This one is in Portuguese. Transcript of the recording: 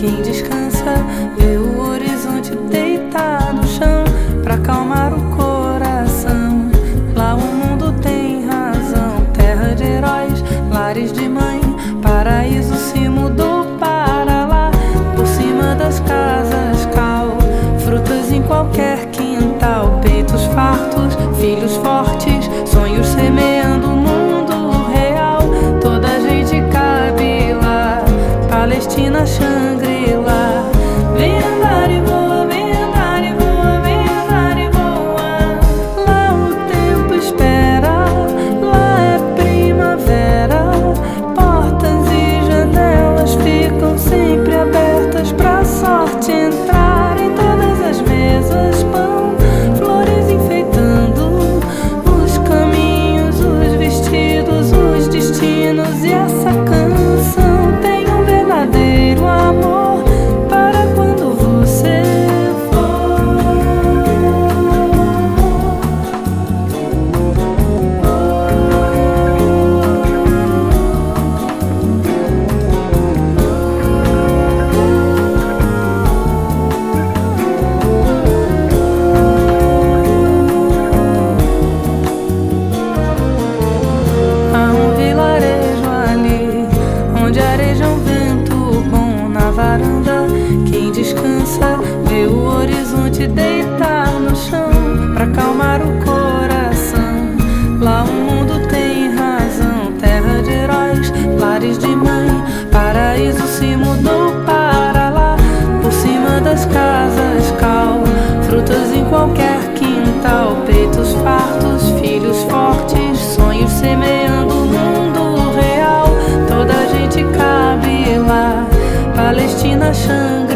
Quem descansa vê o horizonte deitar no chão para acalmar o coração. Lá o mundo tem razão, terra de heróis, lares de mãe, paraíso se mudou para lá, por cima das casas cal, frutas em qualquer quintal, peitos fartos, filhos fortes, sonhos semeando o mundo real. Toda gente cabe lá, Palestina chama. Criança vê o horizonte deitar no chão pra acalmar o coração. Lá o mundo tem razão, terra de heróis, lares de mãe, paraíso se mudou para lá. Por cima das casas, cal, frutas em qualquer quintal, peitos fartos, filhos fortes, sonhos semeando o mundo real. Toda a gente cabe lá, Palestina chama.